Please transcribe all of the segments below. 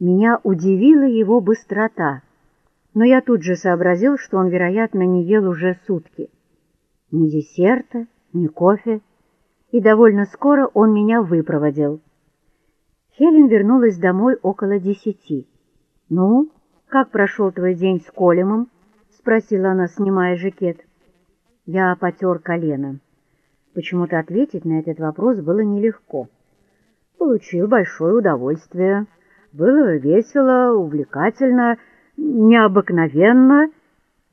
Меня удивила его быстрота, но я тут же сообразил, что он, вероятно, не ел уже сутки. Ни десерта, ни кофе, и довольно скоро он меня выпроводил. Хелен вернулась домой около десяти. «Ну, как прошел твой день с Колемом?» — спросила она, снимая жакет. Я потер колено. Почему-то ответить на этот вопрос было нелегко. Получил большое удовольствие. Было весело, увлекательно, необыкновенно.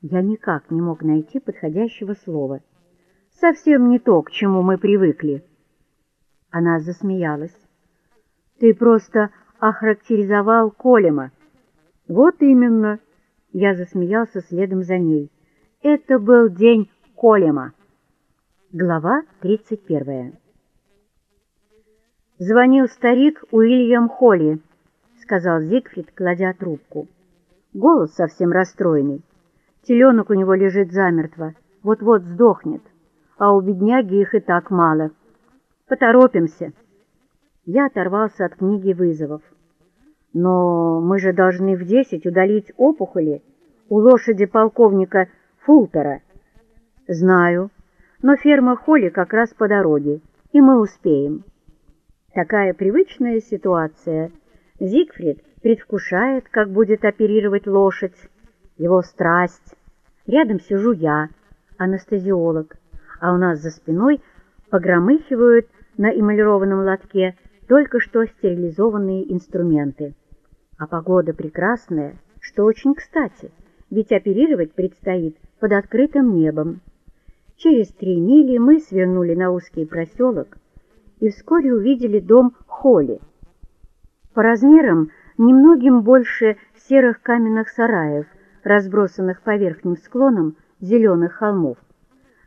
Я никак не мог найти подходящего слова. Совсем не то, к чему мы привыкли. Она засмеялась. Ты просто охарактеризовал Колема. Вот именно. Я засмеялся следом за ней. Это был день Колема. Глава 31. Звонил старик Уильям Холли, сказал Зигфрид, кладя трубку. Голос совсем расстроенный. Теленок у него лежит замертво, вот-вот сдохнет, а у бедняги их и так мало. Поторопимся. Я оторвался от книги вызовов. Но мы же должны в десять удалить опухоли у лошади полковника Фултера. Знаю, но ферма Холли как раз по дороге, и мы успеем. Такая привычная ситуация. Зигфрид предвкушает, как будет оперировать лошадь, его страсть. Рядом сижу я, анестезиолог, а у нас за спиной погромыхивают на эмалированном лотке только что стерилизованные инструменты. А погода прекрасная, что очень кстати, ведь оперировать предстоит под открытым небом. Через три мили мы свернули на узкий проселок и вскоре увидели дом Холли. По размерам немногим больше серых каменных сараев, разбросанных по верхним склонам зеленых холмов.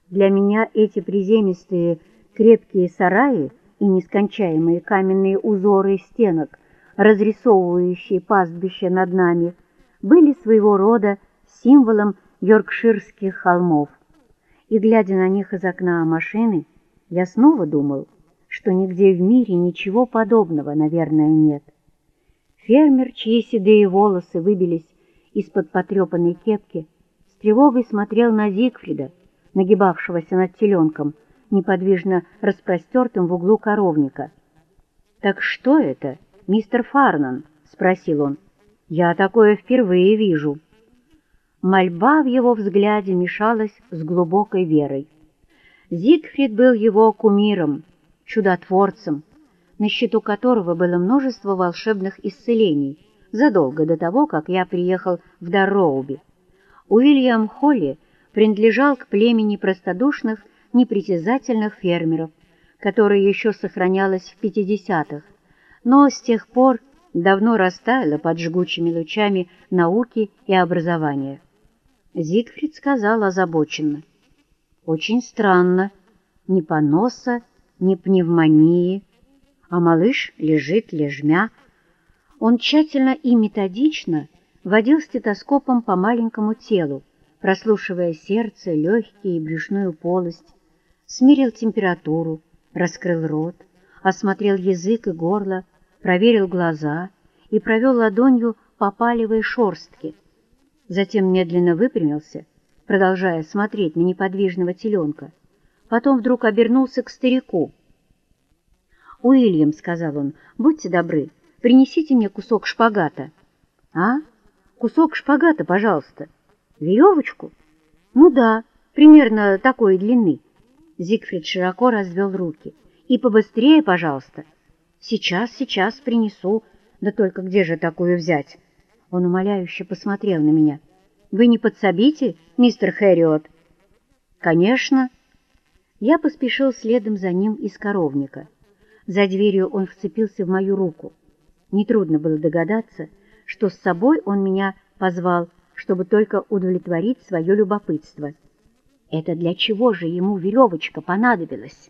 Для меня эти приземистые крепкие сараи и нескончаемые каменные узоры стенок, разрисовывающие пастбище над нами, были своего рода символом йоркширских холмов и, глядя на них из окна машины, я снова думал, что нигде в мире ничего подобного, наверное, нет. Фермер, чьи седые волосы выбились из-под потрепанной кепки, с тревогой смотрел на Зигфрида, нагибавшегося над теленком, неподвижно распростертым в углу коровника. «Так что это, мистер Фарнан?» — спросил он. «Я такое впервые вижу». Мольба в его взгляде мешалась с глубокой верой. Зигфрид был его кумиром, чудотворцем, на счету которого было множество волшебных исцелений задолго до того, как я приехал в Дарроуби. Уильям Холли принадлежал к племени простодушных, непритязательных фермеров, которое еще сохранялось в 50-х, но с тех пор давно растаяло под жгучими лучами науки и образования. Зигфрид сказал озабоченно. «Очень странно. Ни поноса, ни пневмонии. А малыш лежит лежмя». Он тщательно и методично водил стетоскопом по маленькому телу, прослушивая сердце, легкие и брюшную полость, смирил температуру, раскрыл рот, осмотрел язык и горло, проверил глаза и провел ладонью по палевой шорстке, затем медленно выпрямился, продолжая смотреть на неподвижного теленка. Потом вдруг обернулся к старику. «Уильям», — сказал он, — «будьте добры, принесите мне кусок шпагата». «А? Кусок шпагата, пожалуйста. Веревочку?» «Ну да, примерно такой длины». Зигфрид широко развел руки. «И побыстрее, пожалуйста». «Сейчас, сейчас принесу. Да только где же такую взять?» Он умоляюще посмотрел на меня. «Вы не подсобите, мистер Хэриот?» «Конечно». Я поспешил следом за ним из коровника. За дверью он вцепился в мою руку. Нетрудно было догадаться, что с собой он меня позвал, чтобы только удовлетворить свое любопытство. Это для чего же ему веревочка понадобилась?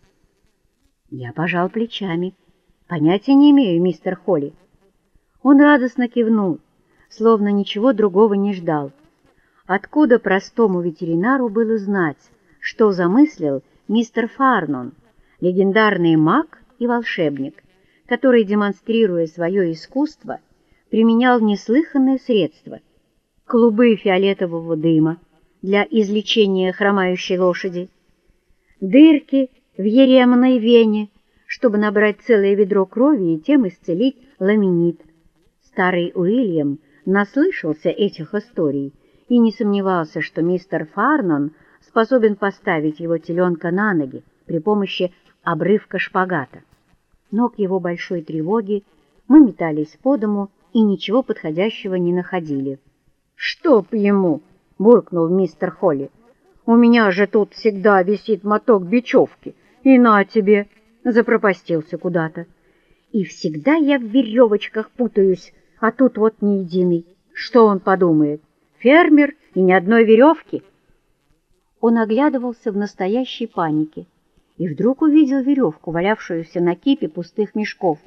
Я пожал плечами. Понятия не имею, мистер Холли. Он радостно кивнул словно ничего другого не ждал. Откуда простому ветеринару было знать, что замыслил мистер Фарнон, легендарный маг и волшебник, который, демонстрируя свое искусство, применял неслыханные средства. Клубы фиолетового дыма для излечения хромающей лошади, дырки в еремной вене, чтобы набрать целое ведро крови и тем исцелить ламинит. Старый Уильям наслышался этих историй и не сомневался, что мистер Фарнон способен поставить его теленка на ноги при помощи обрывка шпагата. Но к его большой тревоге мы метались по дому и ничего подходящего не находили. «Чтоб ему!» — буркнул мистер Холли. «У меня же тут всегда висит моток бечевки, и на тебе!» — запропастился куда-то. «И всегда я в веревочках путаюсь, а тут вот не единый. Что он подумает? Фермер и ни одной веревки?» Он оглядывался в настоящей панике и вдруг увидел веревку, валявшуюся на кипе пустых мешков.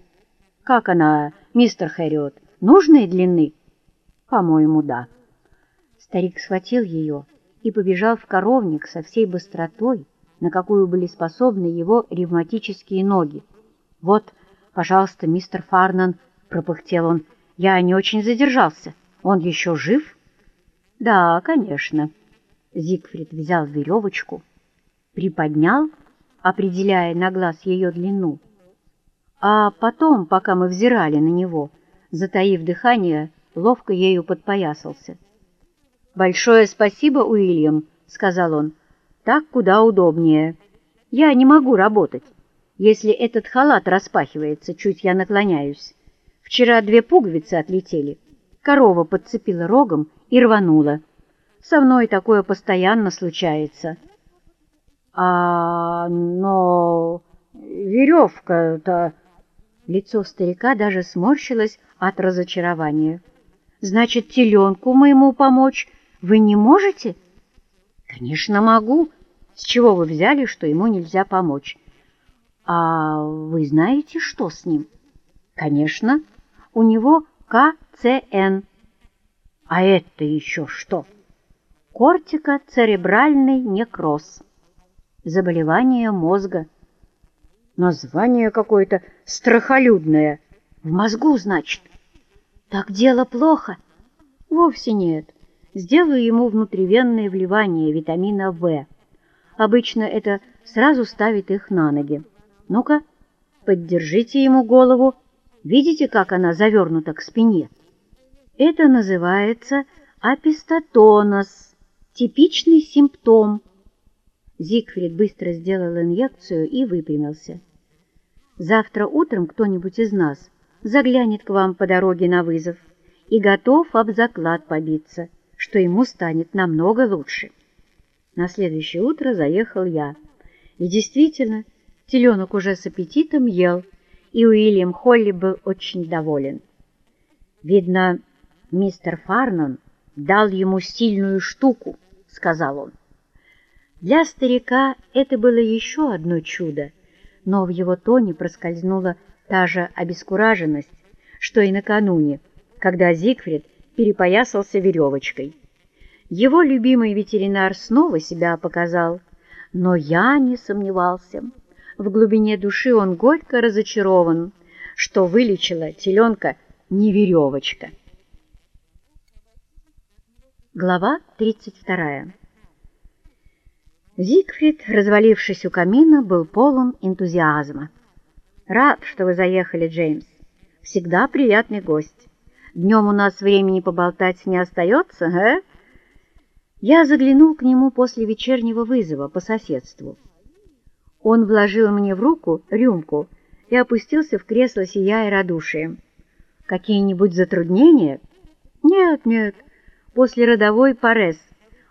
«Как она, мистер Хэриот, нужной длины?» «По-моему, да». Старик схватил ее и побежал в коровник со всей быстротой, на какую были способны его ревматические ноги. «Вот, пожалуйста, мистер Фарнан», — пропыхтел он, — «я не очень задержался. Он еще жив?» «Да, конечно». Зигфрид взял веревочку, приподнял, определяя на глаз ее длину, а потом, пока мы взирали на него, затаив дыхание, ловко ею подпоясался. «Большое спасибо, Уильям», — сказал он. «Так куда удобнее. Я не могу работать, если этот халат распахивается, чуть я наклоняюсь. Вчера две пуговицы отлетели. Корова подцепила рогом и рванула. Со мной такое постоянно случается». «А, но веревка-то...» Лицо старика даже сморщилось от разочарования. «Значит, теленку моему помочь вы не можете? Конечно, могу. С чего вы взяли, что ему нельзя помочь? А вы знаете, что с ним? Конечно, у него КЦН. А это еще что? Кортико-церебральный некроз. Заболевание мозга. Название какое-то страхолюдное. В мозгу, значит. Так дело плохо? Вовсе нет сделаю ему внутривенное вливание витамина В. Обычно это сразу ставит их на ноги. Ну-ка, поддержите ему голову. Видите, как она завернута к спине? Это называется апистотонос, типичный симптом. Зигфрид быстро сделал инъекцию и выпрямился. Завтра утром кто-нибудь из нас заглянет к вам по дороге на вызов и готов об заклад побиться что ему станет намного лучше. На следующее утро заехал я. И действительно, теленок уже с аппетитом ел, и Уильям Холли был очень доволен. «Видно, мистер Фарнон дал ему сильную штуку», — сказал он. Для старика это было еще одно чудо, но в его тоне проскользнула та же обескураженность, что и накануне, когда Зигфрид перепоясался веревочкой. Его любимый ветеринар снова себя показал, но я не сомневался. В глубине души он горько разочарован, что вылечила теленка не веревочка. Глава 32 Зигфрид, развалившись у камина, был полон энтузиазма. «Рад, что вы заехали, Джеймс. Всегда приятный гость. Днем у нас времени поболтать не остается, э?» Я заглянул к нему после вечернего вызова по соседству. Он вложил мне в руку рюмку и опустился в кресло, сияя радушием. «Какие-нибудь затруднения?» «Нет, нет, после родовой парез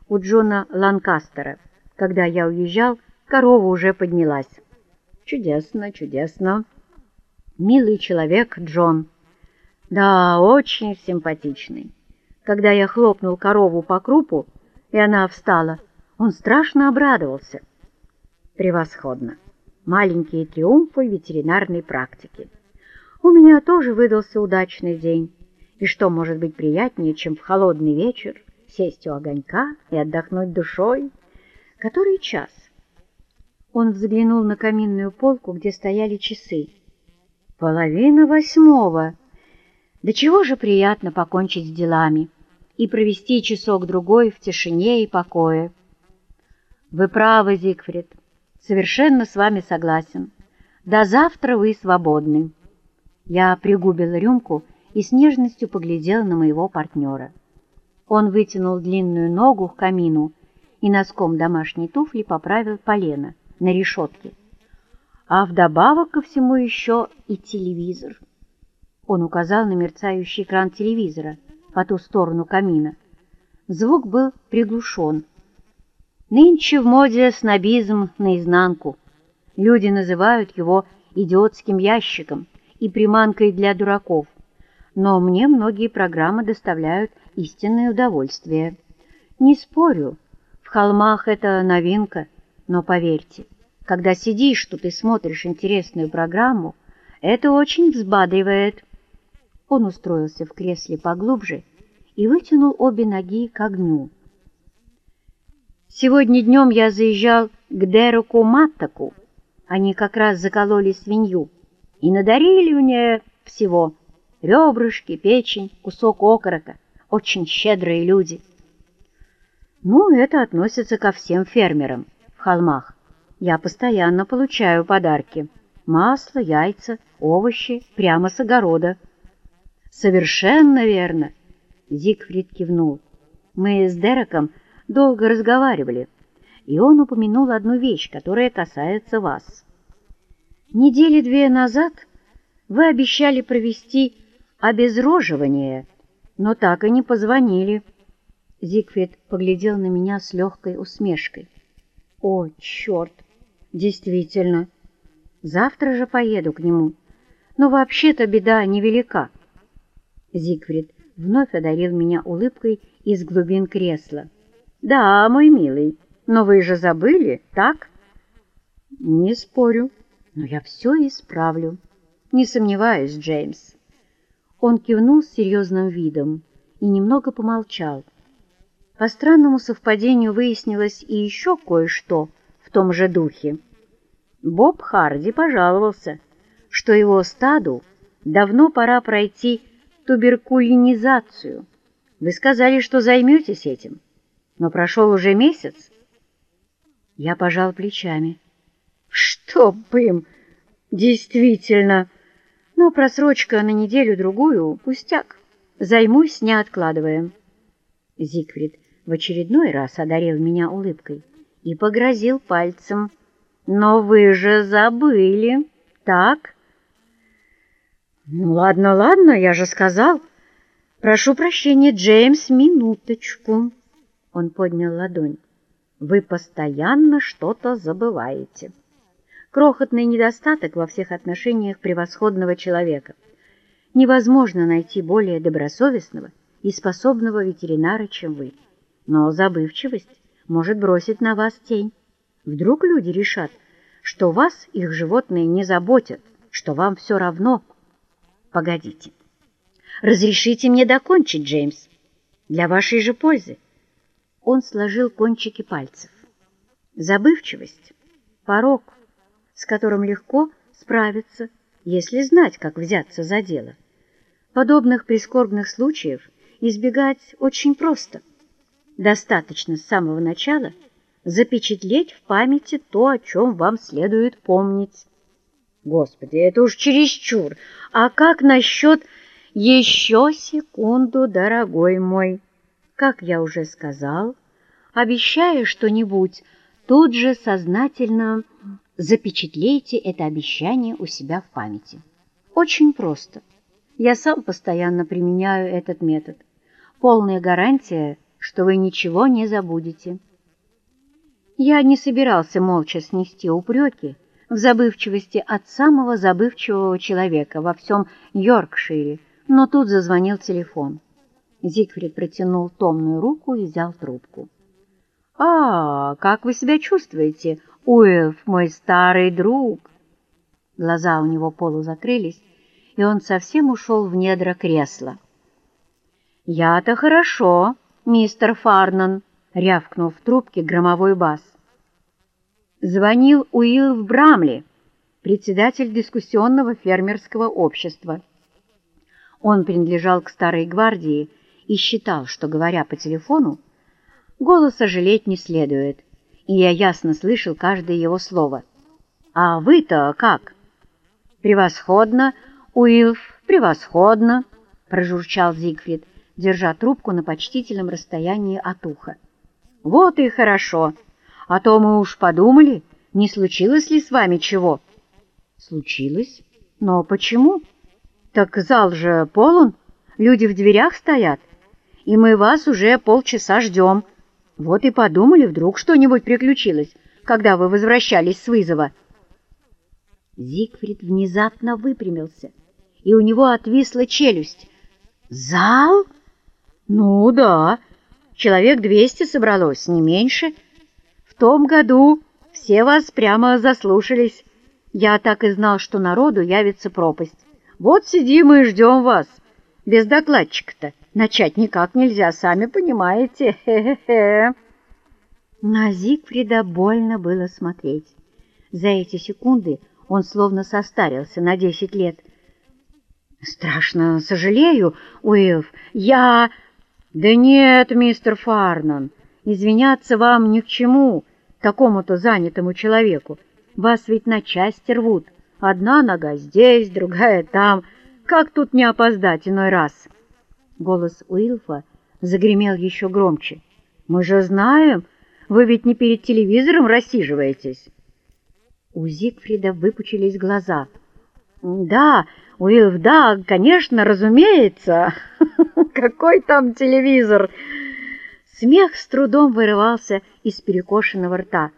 у Джона Ланкастера. Когда я уезжал, корова уже поднялась». «Чудесно, чудесно!» «Милый человек Джон!» Да, очень симпатичный. Когда я хлопнул корову по крупу, и она встала, он страшно обрадовался. Превосходно. Маленькие триумфы ветеринарной практики. У меня тоже выдался удачный день. И что может быть приятнее, чем в холодный вечер сесть у огонька и отдохнуть душой? Который час? Он взглянул на каминную полку, где стояли часы. Половина восьмого. Да чего же приятно покончить с делами и провести часок-другой в тишине и покое. Вы правы, Зигфрид, совершенно с вами согласен. До завтра вы свободны. Я пригубила рюмку и с нежностью поглядела на моего партнера. Он вытянул длинную ногу к камину и носком домашней туфли поправил полено на решетке. А вдобавок ко всему еще и телевизор. Он указал на мерцающий экран телевизора по ту сторону камина. Звук был приглушен. Нынче в моде снобизм наизнанку. Люди называют его идиотским ящиком и приманкой для дураков. Но мне многие программы доставляют истинное удовольствие. Не спорю, в холмах это новинка, но поверьте, когда сидишь тут и смотришь интересную программу, это очень взбадривает. Он устроился в кресле поглубже и вытянул обе ноги к огню. Сегодня днем я заезжал к Дереку Маттаку. Они как раз закололи свинью и надарили мне всего. Ребрышки, печень, кусок окорока. Очень щедрые люди. Ну, это относится ко всем фермерам в холмах. Я постоянно получаю подарки. Масло, яйца, овощи прямо с огорода. Совершенно верно. Зигфрид кивнул. Мы с Дереком долго разговаривали, и он упомянул одну вещь, которая касается вас. Недели две назад вы обещали провести обезроживание, но так и не позвонили. Зигфрид поглядел на меня с легкой усмешкой. «О, черт! Действительно! Завтра же поеду к нему. Но вообще-то беда невелика». Зигфрид вновь одарил меня улыбкой из глубин кресла. «Да, мой милый, но вы же забыли, так?» «Не спорю, но я все исправлю. Не сомневаюсь, Джеймс». Он кивнул с серьезным видом и немного помолчал. По странному совпадению выяснилось и еще кое-что в том же духе. Боб Харди пожаловался, что его стаду давно пора пройти туберкулинизацию. Вы сказали, что займетесь этим, но прошел уже месяц. Я пожал плечами. Что бы им, действительно, но просрочка на неделю-другую — пустяк. Займусь, не откладывая. Зигфрид в очередной раз одарил меня улыбкой и погрозил пальцем. «Но вы же забыли, так?» «Ну ладно, ладно, я же сказал. Прошу прощения, Джеймс, минуточку». Он поднял ладонь. «Вы постоянно что-то забываете» крохотный недостаток во всех отношениях превосходного человека. Невозможно найти более добросовестного и способного ветеринара, чем вы. Но забывчивость может бросить на вас тень. Вдруг люди решат, что вас их животные не заботят, что вам все равно. Погодите. Разрешите мне докончить, Джеймс, для вашей же пользы. Он сложил кончики пальцев. Забывчивость — порог, с которым легко справиться, если знать, как взяться за дело. Подобных прискорбных случаев избегать очень просто. Достаточно с самого начала запечатлеть в памяти то, о чем вам следует помнить. Господи, это уж чересчур. А как насчет еще секунду, дорогой мой? Как я уже сказал, обещая что-нибудь, тут же сознательно запечатлейте это обещание у себя в памяти. Очень просто. Я сам постоянно применяю этот метод. Полная гарантия, что вы ничего не забудете. Я не собирался молча снести упреки в забывчивости от самого забывчивого человека во всем Йоркшире, но тут зазвонил телефон. Зигфрид протянул томную руку и взял трубку. «А, как вы себя чувствуете, Уэлф, мой старый друг!» Глаза у него полузакрылись, и он совсем ушел в недра кресла. «Я-то хорошо, мистер Фарнан!» — рявкнул в трубке громовой бас. Звонил Уилл Брамли, председатель дискуссионного фермерского общества. Он принадлежал к старой гвардии и считал, что, говоря по телефону, голоса жалеть не следует, и я ясно слышал каждое его слово. «А вы-то как?» «Превосходно, Уилф, превосходно!» — прожурчал Зигфрид, держа трубку на почтительном расстоянии от уха. «Вот и хорошо, а то мы уж подумали, не случилось ли с вами чего?» «Случилось? Но почему?» «Так зал же полон, люди в дверях стоят, и мы вас уже полчаса ждем. Вот и подумали, вдруг что-нибудь приключилось, когда вы возвращались с вызова». Зигфрид внезапно выпрямился, и у него отвисла челюсть. «Зал? Ну да, человек двести собралось, не меньше. В том году все вас прямо заслушались. Я так и знал, что народу явится пропасть. Вот сидим и ждем вас. Без докладчика-то начать никак нельзя, сами понимаете. Хе-хе-хе. На Зигфрида больно было смотреть. За эти секунды он словно состарился на десять лет. «Страшно сожалею, Уилф, я...» «Да нет, мистер Фарнан, извиняться вам ни к чему, такому-то занятому человеку. Вас ведь на части рвут. Одна нога здесь, другая там. Как тут не опоздать иной раз?» Голос Уилфа загремел еще громче. «Мы же знаем, вы ведь не перед телевизором рассиживаетесь». У Зигфрида выпучились глаза. «Да, Уилф, да, конечно, разумеется. Какой там телевизор?» Смех с трудом вырывался из перекошенного рта.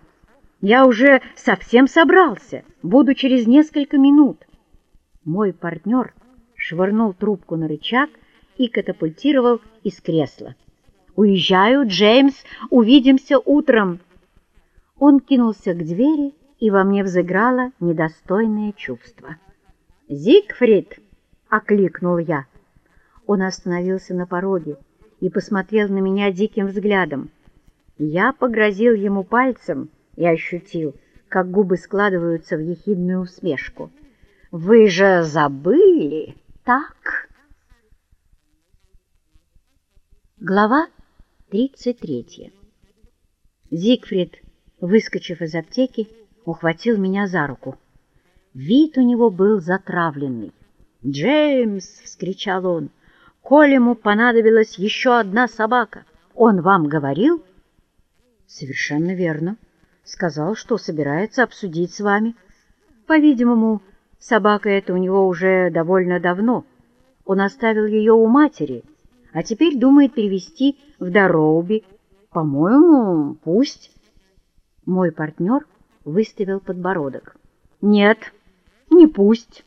Я уже совсем собрался, буду через несколько минут. Мой партнер швырнул трубку на рычаг и катапультировал из кресла. «Уезжаю, Джеймс, увидимся утром!» Он кинулся к двери, и во мне взыграло недостойное чувство. «Зигфрид!» — окликнул я. Он остановился на пороге и посмотрел на меня диким взглядом. Я погрозил ему пальцем, и ощутил, как губы складываются в ехидную усмешку. «Вы же забыли, так?» Глава 33 Зигфрид, выскочив из аптеки, ухватил меня за руку. Вид у него был затравленный. «Джеймс!» — вскричал он. «Колему понадобилась еще одна собака. Он вам говорил?» «Совершенно верно», сказал, что собирается обсудить с вами. По-видимому, собака эта у него уже довольно давно. Он оставил ее у матери, а теперь думает перевести в Дороуби. По-моему, пусть. Мой партнер выставил подбородок. Нет, не пусть.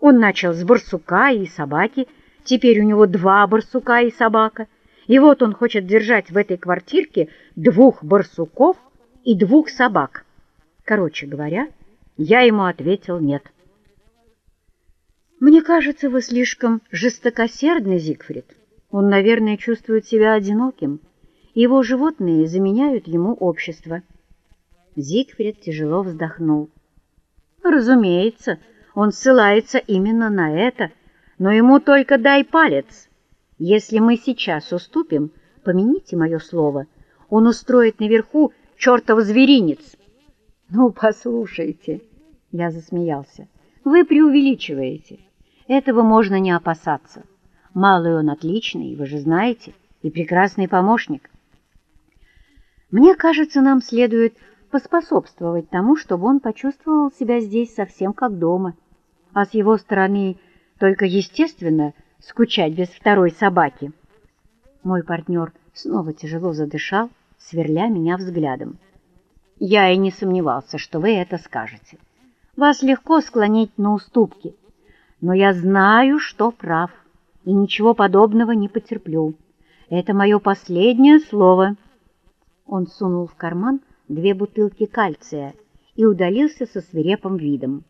Он начал с барсука и собаки, теперь у него два барсука и собака. И вот он хочет держать в этой квартирке двух барсуков и двух собак. Короче говоря, я ему ответил «нет». «Мне кажется, вы слишком жестокосердный, Зигфрид. Он, наверное, чувствует себя одиноким. Его животные заменяют ему общество». Зигфрид тяжело вздохнул. «Разумеется, он ссылается именно на это, но ему только дай палец. Если мы сейчас уступим, помяните мое слово, он устроит наверху чертов зверинец!» «Ну, послушайте!» — я засмеялся. «Вы преувеличиваете. Этого можно не опасаться. Малый он отличный, вы же знаете, и прекрасный помощник. Мне кажется, нам следует поспособствовать тому, чтобы он почувствовал себя здесь совсем как дома. А с его стороны только естественно скучать без второй собаки». Мой партнер снова тяжело задышал, сверля меня взглядом. «Я и не сомневался, что вы это скажете. Вас легко склонить на уступки, но я знаю, что прав, и ничего подобного не потерплю. Это мое последнее слово». Он сунул в карман две бутылки кальция и удалился со свирепым видом.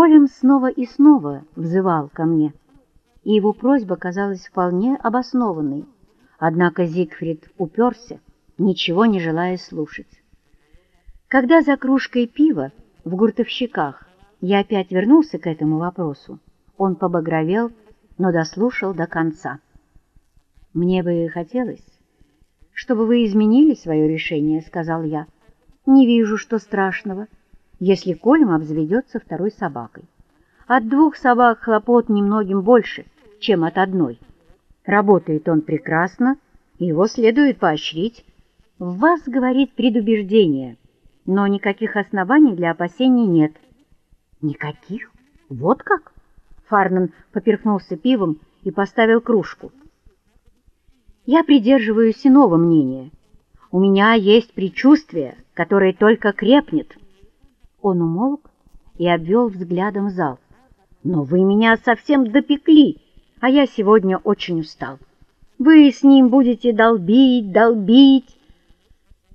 Колем снова и снова взывал ко мне, и его просьба казалась вполне обоснованной. Однако Зигфрид уперся, ничего не желая слушать. Когда за кружкой пива в гуртовщиках я опять вернулся к этому вопросу, он побагровел но дослушал до конца. «Мне бы хотелось, чтобы вы изменили свое решение», — сказал я. «Не вижу, что страшного, если Колем обзаведется второй собакой. От двух собак хлопот немногим больше, чем от одной. Работает он прекрасно, его следует поощрить. В вас, говорит, предубеждение, но никаких оснований для опасений нет». «Никаких? Вот как?» Фарнан поперхнулся пивом и поставил кружку. «Я придерживаюсь иного мнения. У меня есть предчувствие, которое только крепнет». Он умолк и обвел взглядом зал. «Но вы меня совсем допекли, а я сегодня очень устал. Вы с ним будете долбить, долбить.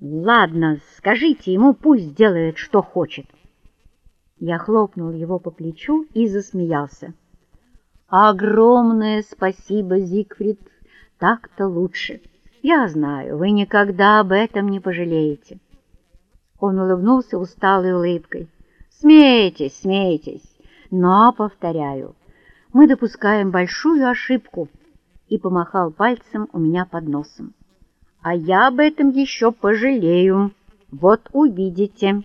Ладно, скажите ему, пусть делает, что хочет». Я хлопнул его по плечу и засмеялся. Огромное спасибо, Зигфрид, так-то лучше. Я знаю, вы никогда об этом не пожалеете. Он улыбнулся усталой улыбкой. Смейтесь, смейтесь, но, повторяю, мы допускаем большую ошибку, и помахал пальцем у меня под носом. А я об этом еще пожалею, вот увидите.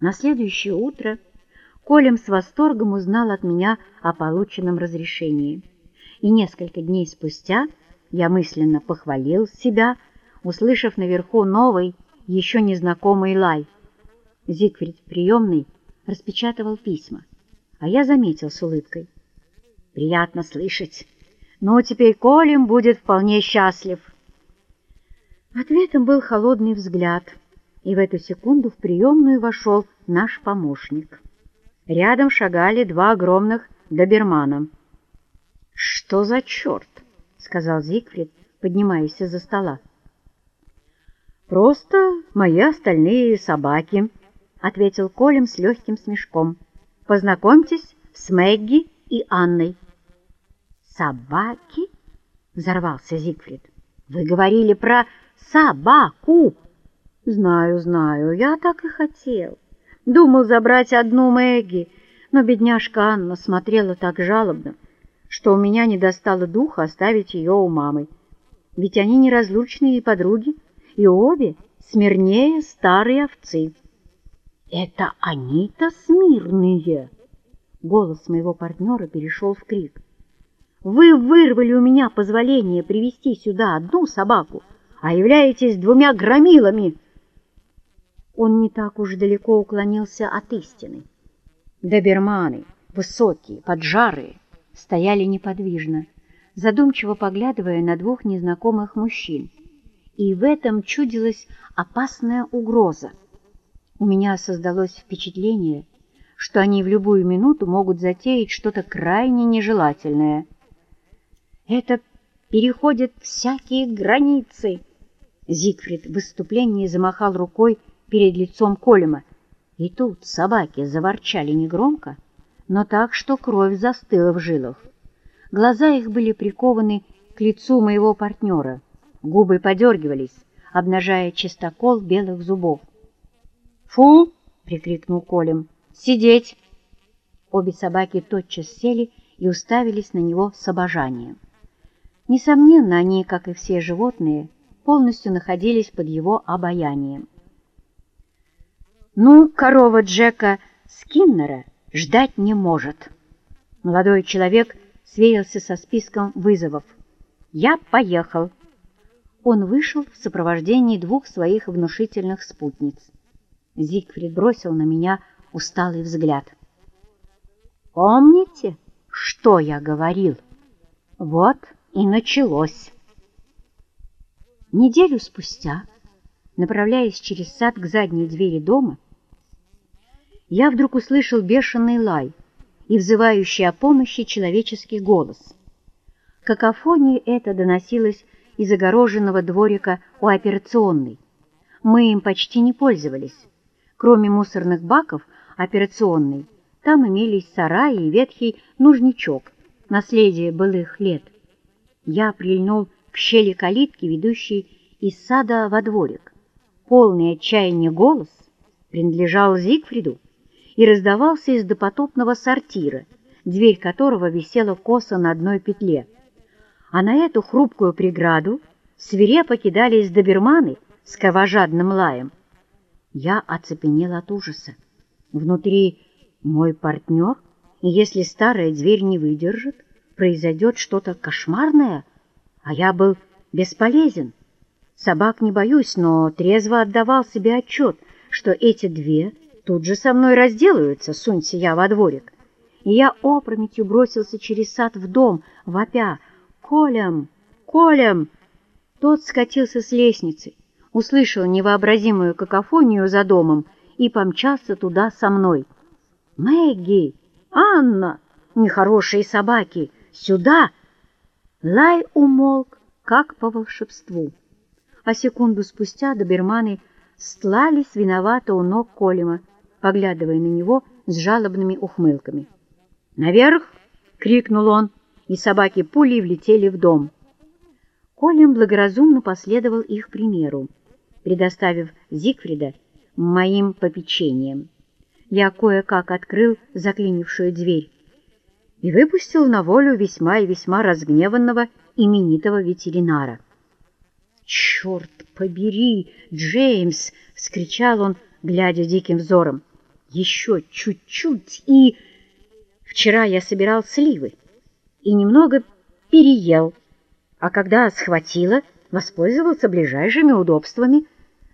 На следующее утро Колем с восторгом узнал от меня о полученном разрешении. И несколько дней спустя я мысленно похвалил себя, услышав наверху новый, еще незнакомый лай. Зигфрид приемный распечатывал письма, а я заметил с улыбкой. «Приятно слышать. Ну, теперь Колем будет вполне счастлив». Ответом был холодный взгляд, и в эту секунду в приемную вошел наш помощник. Рядом шагали два огромных добермана. «Что за черт?» — сказал Зигфрид, поднимаясь из-за стола. «Просто мои остальные собаки», — ответил Колем с легким смешком. «Познакомьтесь с Мэгги и Анной». «Собаки?» — взорвался Зигфрид. «Вы говорили про собаку!» «Знаю, знаю, я так и хотел». Думал забрать одну Мэгги, но бедняжка Анна смотрела так жалобно, что у меня не достало духа оставить ее у мамы. Ведь они неразлучные подруги, и обе смирнее старые овцы. «Это они-то смирные!» Голос моего партнера перешел в крик. «Вы вырвали у меня позволение привести сюда одну собаку, а являетесь двумя громилами!» он не так уж далеко уклонился от истины. Доберманы, высокие, поджарые, стояли неподвижно, задумчиво поглядывая на двух незнакомых мужчин. И в этом чудилась опасная угроза. У меня создалось впечатление, что они в любую минуту могут затеять что-то крайне нежелательное. Это переходит всякие границы. Зигфрид в выступлении замахал рукой перед лицом Колема, и тут собаки заворчали негромко, но так, что кровь застыла в жилах. Глаза их были прикованы к лицу моего партнера, губы подергивались, обнажая чистокол белых зубов. «Фу!» — прикрикнул Колем. «Сидеть!» Обе собаки тотчас сели и уставились на него с обожанием. Несомненно, они, как и все животные, полностью находились под его обаянием. Ну, корова Джека Скиннера ждать не может. Молодой человек сверился со списком вызовов. «Я поехал». Он вышел в сопровождении двух своих внушительных спутниц. Зигфрид бросил на меня усталый взгляд. «Помните, что я говорил?» Вот и началось. Неделю спустя направляясь через сад к задней двери дома, я вдруг услышал бешеный лай и взывающий о помощи человеческий голос. Какофония это доносилась из огороженного дворика у операционной. Мы им почти не пользовались. Кроме мусорных баков операционной, там имелись сараи и ветхий нужничок, наследие былых лет. Я прильнул к щели калитки, ведущей из сада во дворик полный отчаяния голос принадлежал Зигфриду и раздавался из допотопного сортира, дверь которого висела косо на одной петле. А на эту хрупкую преграду свирепо кидались доберманы с кровожадным лаем. Я оцепенел от ужаса. Внутри мой партнер, и если старая дверь не выдержит, произойдет что-то кошмарное, а я был бесполезен. Собак не боюсь, но трезво отдавал себе отчет, что эти две тут же со мной разделаются, сунься я во дворик. И я опрометью бросился через сад в дом, вопя «Колям! Колям!» Тот скатился с лестницы, услышал невообразимую какофонию за домом и помчался туда со мной. «Мэгги! Анна! Нехорошие собаки! Сюда!» Лай умолк, как по волшебству. А секунду спустя доберманы стлались виновато у ног Колема, поглядывая на него с жалобными ухмылками. «Наверх!» — крикнул он, и собаки пулей влетели в дом. Колем благоразумно последовал их примеру, предоставив Зигфрида моим попечением. Я кое-как открыл заклинившую дверь и выпустил на волю весьма и весьма разгневанного именитого ветеринара. «Черт побери, Джеймс!» — вскричал он, глядя диким взором. «Еще чуть-чуть и...» Вчера я собирал сливы и немного переел, а когда схватила, воспользовался ближайшими удобствами,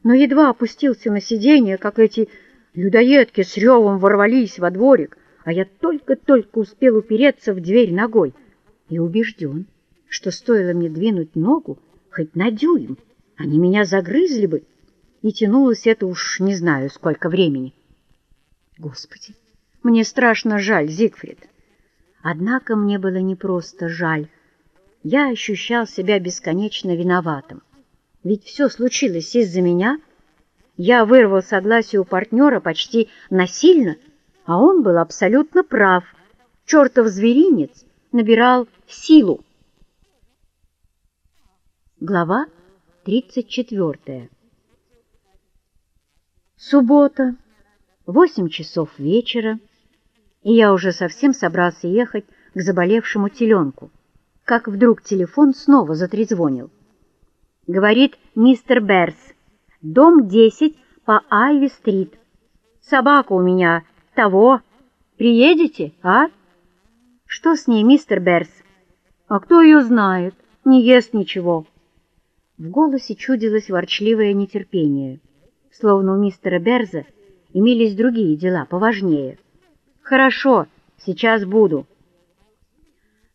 но едва опустился на сиденье, как эти людоедки с ревом ворвались во дворик, а я только-только успел упереться в дверь ногой и убежден, что стоило мне двинуть ногу хоть на дюйм, они меня загрызли бы, и тянулось это уж не знаю сколько времени. Господи, мне страшно жаль, Зигфрид. Однако мне было не просто жаль. Я ощущал себя бесконечно виноватым. Ведь все случилось из-за меня. Я вырвал согласие у партнера почти насильно, а он был абсолютно прав. Чертов зверинец набирал силу. Глава 34 Суббота, восемь часов вечера, и я уже совсем собрался ехать к заболевшему теленку, как вдруг телефон снова затрезвонил. Говорит мистер Берс, дом 10 по Айви-стрит. Собака у меня того. Приедете, а? Что с ней, мистер Берс? А кто ее знает? Не ест ничего. В голосе чудилось ворчливое нетерпение, словно у мистера Берза имелись другие дела поважнее. «Хорошо, сейчас буду».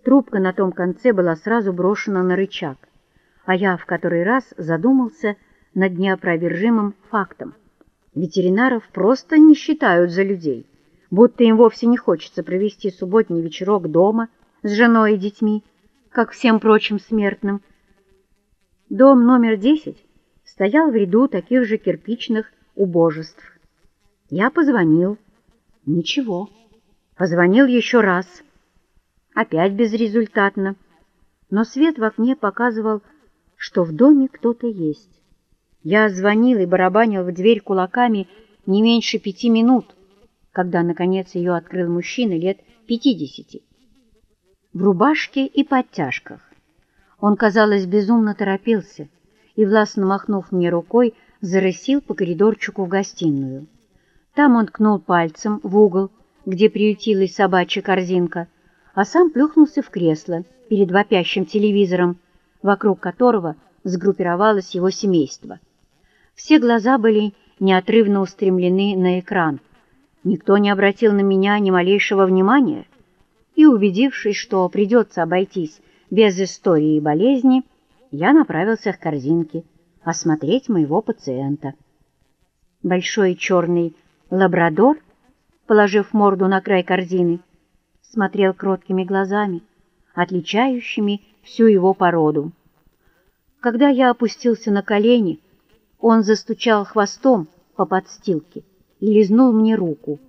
Трубка на том конце была сразу брошена на рычаг, а я в который раз задумался над неопровержимым фактом. Ветеринаров просто не считают за людей, будто им вовсе не хочется провести субботний вечерок дома с женой и детьми, как всем прочим смертным. Дом номер 10 стоял в ряду таких же кирпичных убожеств. Я позвонил. Ничего. Позвонил еще раз. Опять безрезультатно. Но свет в окне показывал, что в доме кто-то есть. Я звонил и барабанил в дверь кулаками не меньше пяти минут, когда, наконец, ее открыл мужчина лет пятидесяти. В рубашке и подтяжках. Он, казалось, безумно торопился и, властно махнув мне рукой, зарысил по коридорчику в гостиную. Там он ткнул пальцем в угол, где приютилась собачья корзинка, а сам плюхнулся в кресло перед вопящим телевизором, вокруг которого сгруппировалось его семейство. Все глаза были неотрывно устремлены на экран. Никто не обратил на меня ни малейшего внимания, и, убедившись, что придется обойтись без истории болезни, я направился к корзинке осмотреть моего пациента. Большой черный лабрадор — положив морду на край корзины, смотрел кроткими глазами, отличающими всю его породу. Когда я опустился на колени, он застучал хвостом по подстилке и лизнул мне руку,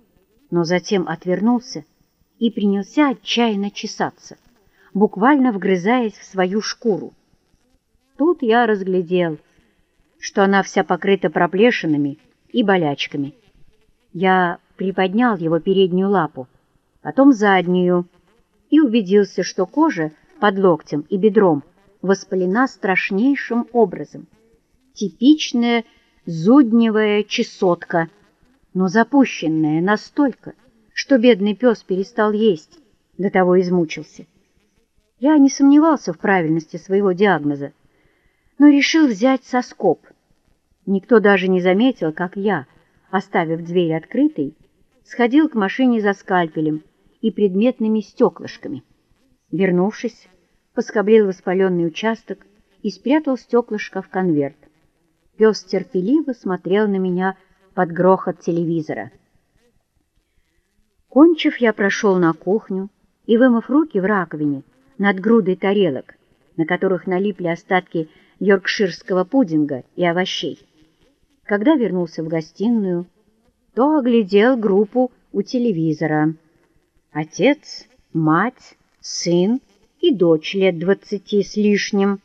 но затем отвернулся и принялся отчаянно чесаться, буквально вгрызаясь в свою шкуру. Тут я разглядел, что она вся покрыта проплешинами и болячками. Я приподнял его переднюю лапу, потом заднюю, и убедился, что кожа под локтем и бедром воспалена страшнейшим образом. Типичная зудневая чесотка, но запущенная настолько, что бедный пес перестал есть, до того измучился. Я не сомневался в правильности своего диагноза, но решил взять соскоб. Никто даже не заметил, как я, оставив дверь открытой, сходил к машине за скальпелем и предметными стеклышками. Вернувшись, поскоблил воспаленный участок и спрятал стеклышко в конверт. Пес терпеливо смотрел на меня под грохот телевизора. Кончив, я прошел на кухню и, вымыв руки в раковине над грудой тарелок, на которых налипли остатки йоркширского пудинга и овощей, когда вернулся в гостиную, то оглядел группу у телевизора. Отец, мать, сын и дочь лет двадцати с лишним.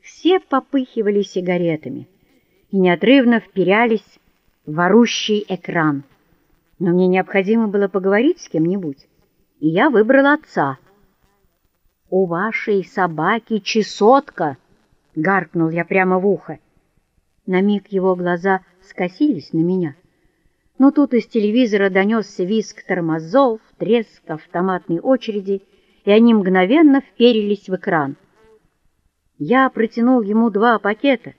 Все попыхивали сигаретами и неотрывно вперялись в орущий экран. Но мне необходимо было поговорить с кем-нибудь, и я выбрал отца. «У вашей собаки чесотка!» — гаркнул я прямо в ухо. На миг его глаза скосились на меня. Но тут из телевизора донесся визг тормозов, треск автоматной очереди, и они мгновенно вперились в экран. Я протянул ему два пакета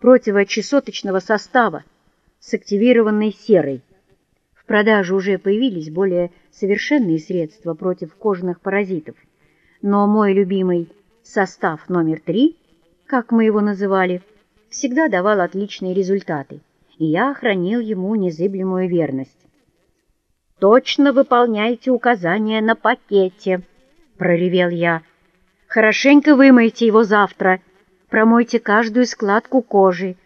противочесоточного состава с активированной серой. В продаже уже появились более совершенные средства против кожных паразитов, но мой любимый состав номер три, как мы его называли, всегда давал отличные результаты, и я хранил ему незыблемую верность. «Точно выполняйте указания на пакете», — проревел я. «Хорошенько вымойте его завтра, промойте каждую складку кожи,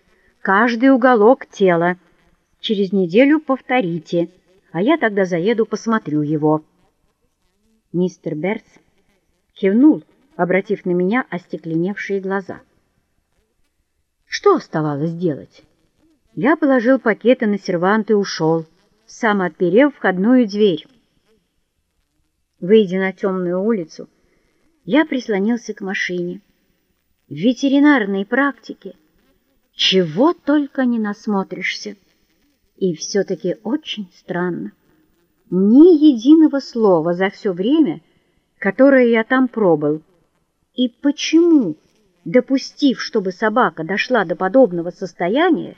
каждый уголок тела. Через неделю повторите, а я тогда заеду посмотрю его». Мистер Берц кивнул, обратив на меня остекленевшие глаза. Что оставалось делать? Я положил пакеты на сервант и ушел, сам отперев входную дверь. Выйдя на темную улицу, я прислонился к машине. В ветеринарной практике чего только не насмотришься. И все-таки очень странно. Ни единого слова за все время, которое я там пробыл. И почему допустив, чтобы собака дошла до подобного состояния,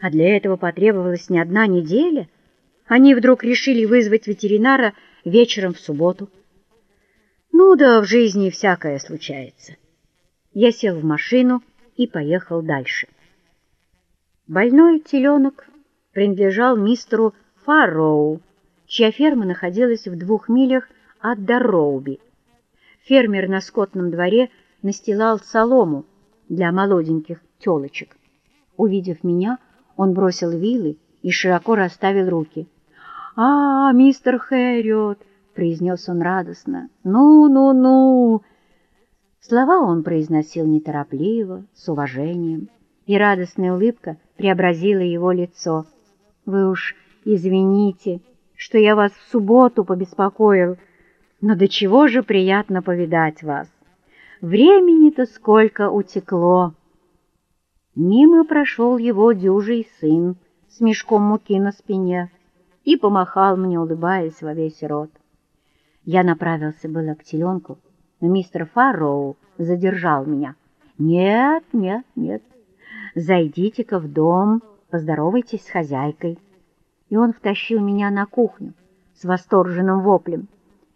а для этого потребовалась не одна неделя, они вдруг решили вызвать ветеринара вечером в субботу. Ну да, в жизни всякое случается. Я сел в машину и поехал дальше. Больной теленок принадлежал мистеру Фарроу, чья ферма находилась в двух милях от Дарроуби. Фермер на скотном дворе – настилал солому для молоденьких телочек. Увидев меня, он бросил вилы и широко расставил руки. «А, мистер Хэриот!» — произнес он радостно. «Ну-ну-ну!» Слова он произносил неторопливо, с уважением, и радостная улыбка преобразила его лицо. «Вы уж извините, что я вас в субботу побеспокоил, но до чего же приятно повидать вас!» Времени-то сколько утекло. Мимо прошел его дюжий сын с мешком муки на спине и помахал мне, улыбаясь во весь рот. Я направился было к теленку, но мистер Фарроу задержал меня. «Нет, нет, нет, зайдите-ка в дом, поздоровайтесь с хозяйкой». И он втащил меня на кухню с восторженным воплем.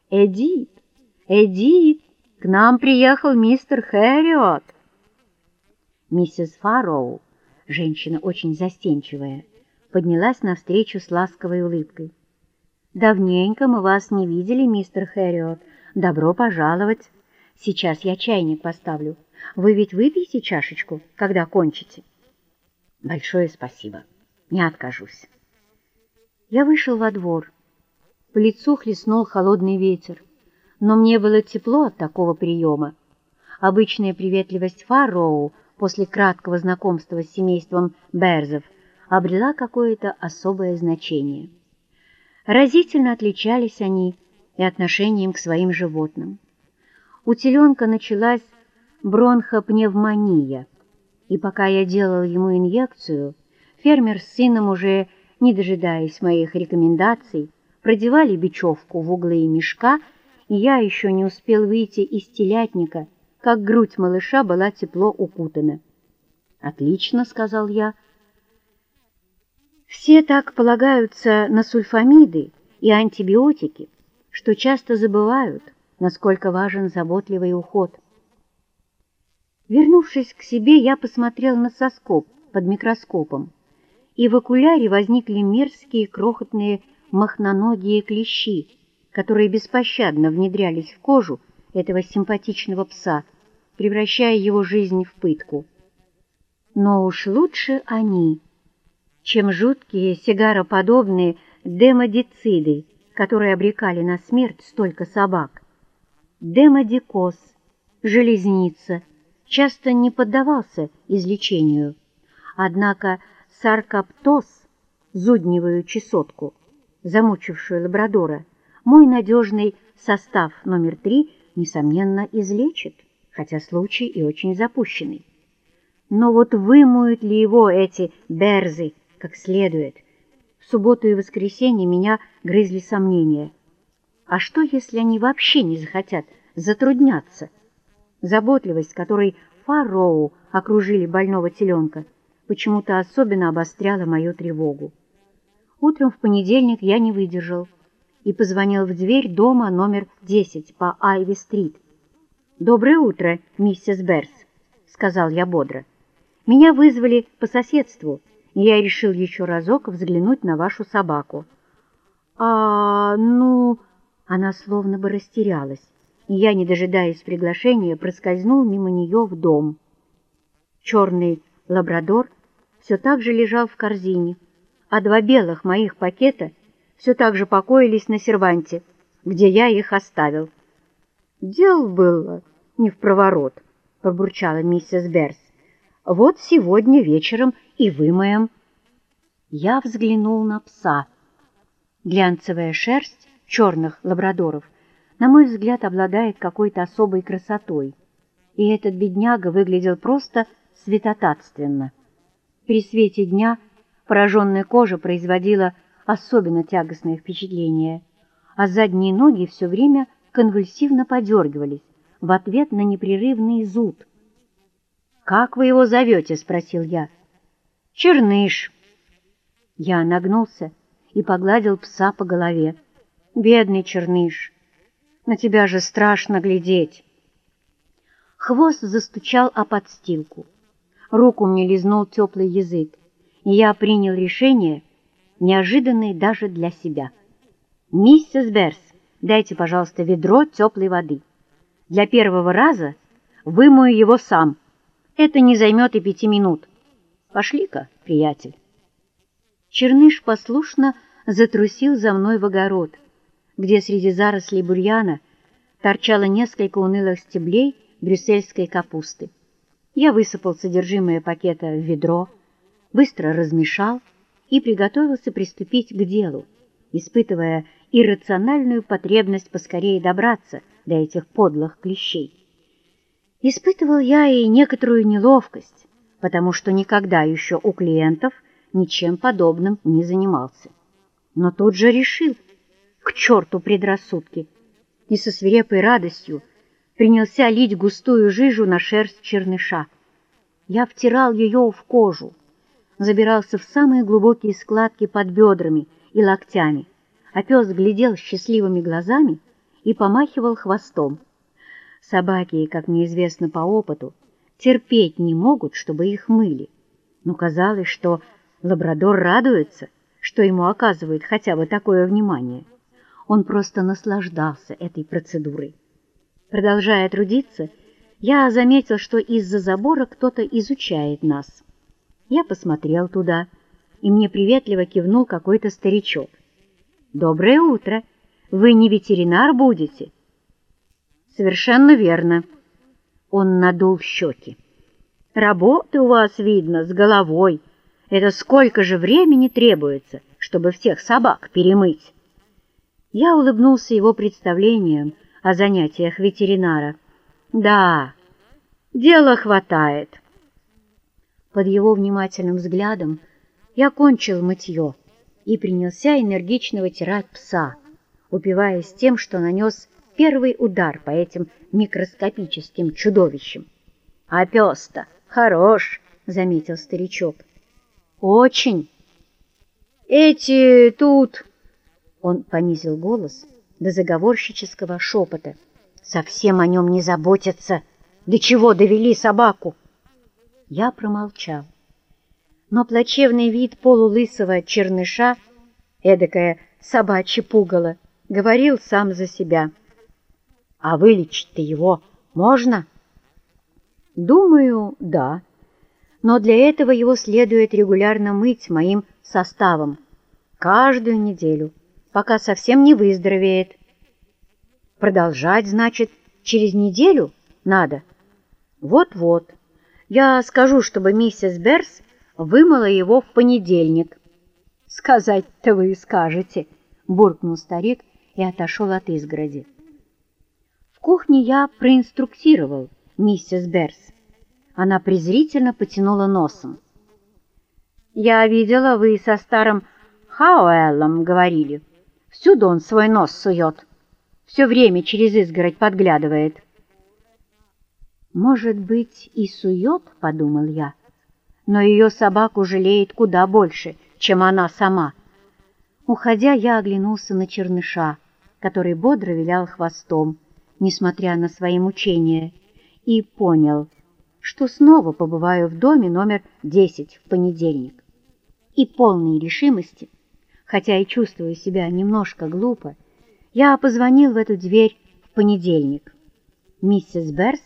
«Эдит! Эдит! К нам приехал мистер Хэриот. Миссис Фарроу, женщина очень застенчивая, поднялась навстречу с ласковой улыбкой. «Давненько мы вас не видели, мистер Хэриот. Добро пожаловать. Сейчас я чайник поставлю. Вы ведь выпьете чашечку, когда кончите?» «Большое спасибо. Не откажусь». Я вышел во двор. По лицу хлестнул холодный ветер но мне было тепло от такого приема. Обычная приветливость Фарроу после краткого знакомства с семейством Берзов обрела какое-то особое значение. Разительно отличались они и отношением к своим животным. У теленка началась бронхопневмония, и пока я делал ему инъекцию, фермер с сыном уже, не дожидаясь моих рекомендаций, продевали бечевку в углы мешка, и я еще не успел выйти из телятника, как грудь малыша была тепло укутана. «Отлично», — сказал я. Все так полагаются на сульфамиды и антибиотики, что часто забывают, насколько важен заботливый уход. Вернувшись к себе, я посмотрел на соскоб под микроскопом, и в окуляре возникли мерзкие крохотные махноногие клещи, которые беспощадно внедрялись в кожу этого симпатичного пса, превращая его жизнь в пытку. Но уж лучше они, чем жуткие сигароподобные демодициды, которые обрекали на смерть столько собак. Демодикоз, железница, часто не поддавался излечению, однако саркоптоз, зудневую чесотку, замучившую лабрадора, мой надежный состав номер три, несомненно, излечит, хотя случай и очень запущенный. Но вот вымоют ли его эти берзы как следует? В субботу и воскресенье меня грызли сомнения. А что, если они вообще не захотят затрудняться? Заботливость, которой Фароу окружили больного теленка, почему-то особенно обостряла мою тревогу. Утром в понедельник я не выдержал и позвонил в дверь дома номер 10 по Айви-стрит. «Доброе утро, миссис Берс», — сказал я бодро. Меня вызвали по соседству, и я решил еще разок взглянуть на вашу собаку. А, ну, она словно бы растерялась, и я, не дожидаясь приглашения, проскользнул мимо нее в дом. Черный лабрадор все так же лежал в корзине, а два белых моих пакета все так же покоились на серванте, где я их оставил. «Дел было не в проворот», — пробурчала миссис Берс. Вот сегодня вечером и вымоем. Я взглянул на пса. Глянцевая шерсть черных лабрадоров, на мой взгляд, обладает какой-то особой красотой. И этот бедняга выглядел просто светотатственно. При свете дня пораженная кожа производила особенно тягостное впечатление, а задние ноги все время конвульсивно подергивались в ответ на непрерывный зуд — «Как вы его зовете?» — спросил я. «Черныш». Я нагнулся и погладил пса по голове. «Бедный Черныш, на тебя же страшно глядеть». Хвост застучал о подстилку. Руку мне лизнул теплый язык, и я принял решение, неожиданное даже для себя. «Миссис Берс, дайте, пожалуйста, ведро теплой воды. Для первого раза вымою его сам». Это не займет и пяти минут. Пошли-ка, приятель. Черныш послушно затрусил за мной в огород, где среди зарослей бурьяна торчало несколько унылых стеблей брюссельской капусты. Я высыпал содержимое пакета в ведро, быстро размешал и приготовился приступить к делу, испытывая иррациональную потребность поскорее добраться до этих подлых клещей. Испытывал я и некоторую неловкость, потому что никогда еще у клиентов ничем подобным не занимался. Но тут же решил, к черту предрассудки, и со свирепой радостью принялся лить густую жижу на шерсть черныша. Я втирал ее в кожу, забирался в самые глубокие складки под бедрами и локтями, а пес глядел счастливыми глазами и помахивал хвостом. Собаки, как мне известно по опыту, терпеть не могут, чтобы их мыли. Но казалось, что лабрадор радуется, что ему оказывают хотя бы такое внимание. Он просто наслаждался этой процедурой. Продолжая трудиться, я заметил, что из-за забора кто-то изучает нас. Я посмотрел туда, и мне приветливо кивнул какой-то старичок. «Доброе утро! Вы не ветеринар будете?» Совершенно верно. Он надул щеки. Работы у вас, видно, с головой. Это сколько же времени требуется, чтобы всех собак перемыть? Я улыбнулся его представлением о занятиях ветеринара. Да, дела хватает. Под его внимательным взглядом я кончил мытье и принялся энергично вытирать пса, упиваясь тем, что нанес первый удар по этим микроскопическим чудовищам. — А пес-то хорош, — заметил старичок. — Очень. Эти тут... Он понизил голос до заговорщического шепота. Совсем о нем не заботятся. До чего довели собаку? Я промолчал. Но плачевный вид полулысого черныша, эдакое собачье пугало, говорил сам за себя. А вылечить-то его можно? Думаю, да. Но для этого его следует регулярно мыть моим составом. Каждую неделю пока совсем не выздоровеет. Продолжать, значит, через неделю надо? Вот-вот. Я скажу, чтобы миссис Берс вымыла его в понедельник. Сказать-то вы скажете, буркнул старик и отошел от изгороди. В кухне я проинструктировал миссис Берс. Она презрительно потянула носом. «Я видела, вы со старым Хауэллом говорили. Всюду он свой нос сует. Все время через изгородь подглядывает. «Может быть, и сует, — подумал я, — но ее собаку жалеет куда больше, чем она сама». Уходя, я оглянулся на черныша, который бодро вилял хвостом, несмотря на свои мучения, и понял, что снова побываю в доме номер 10 в понедельник. И полной решимости — хотя и чувствую себя немножко глупо, я позвонил в эту дверь в понедельник. Миссис Берс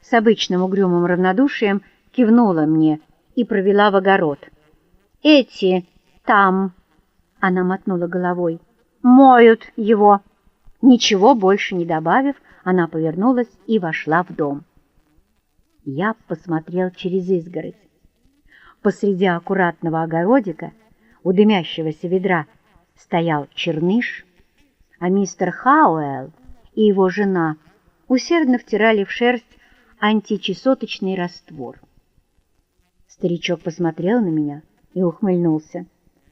с обычным угрюмым равнодушием кивнула мне и провела в огород. «Эти там!» — она мотнула головой. «Моют его!» Ничего больше не добавив, она повернулась и вошла в дом. Я посмотрел через изгородь. Посреди аккуратного огородика у дымящегося ведра стоял черныш, а мистер Хауэлл и его жена усердно втирали в шерсть античесоточный раствор. Старичок посмотрел на меня и ухмыльнулся.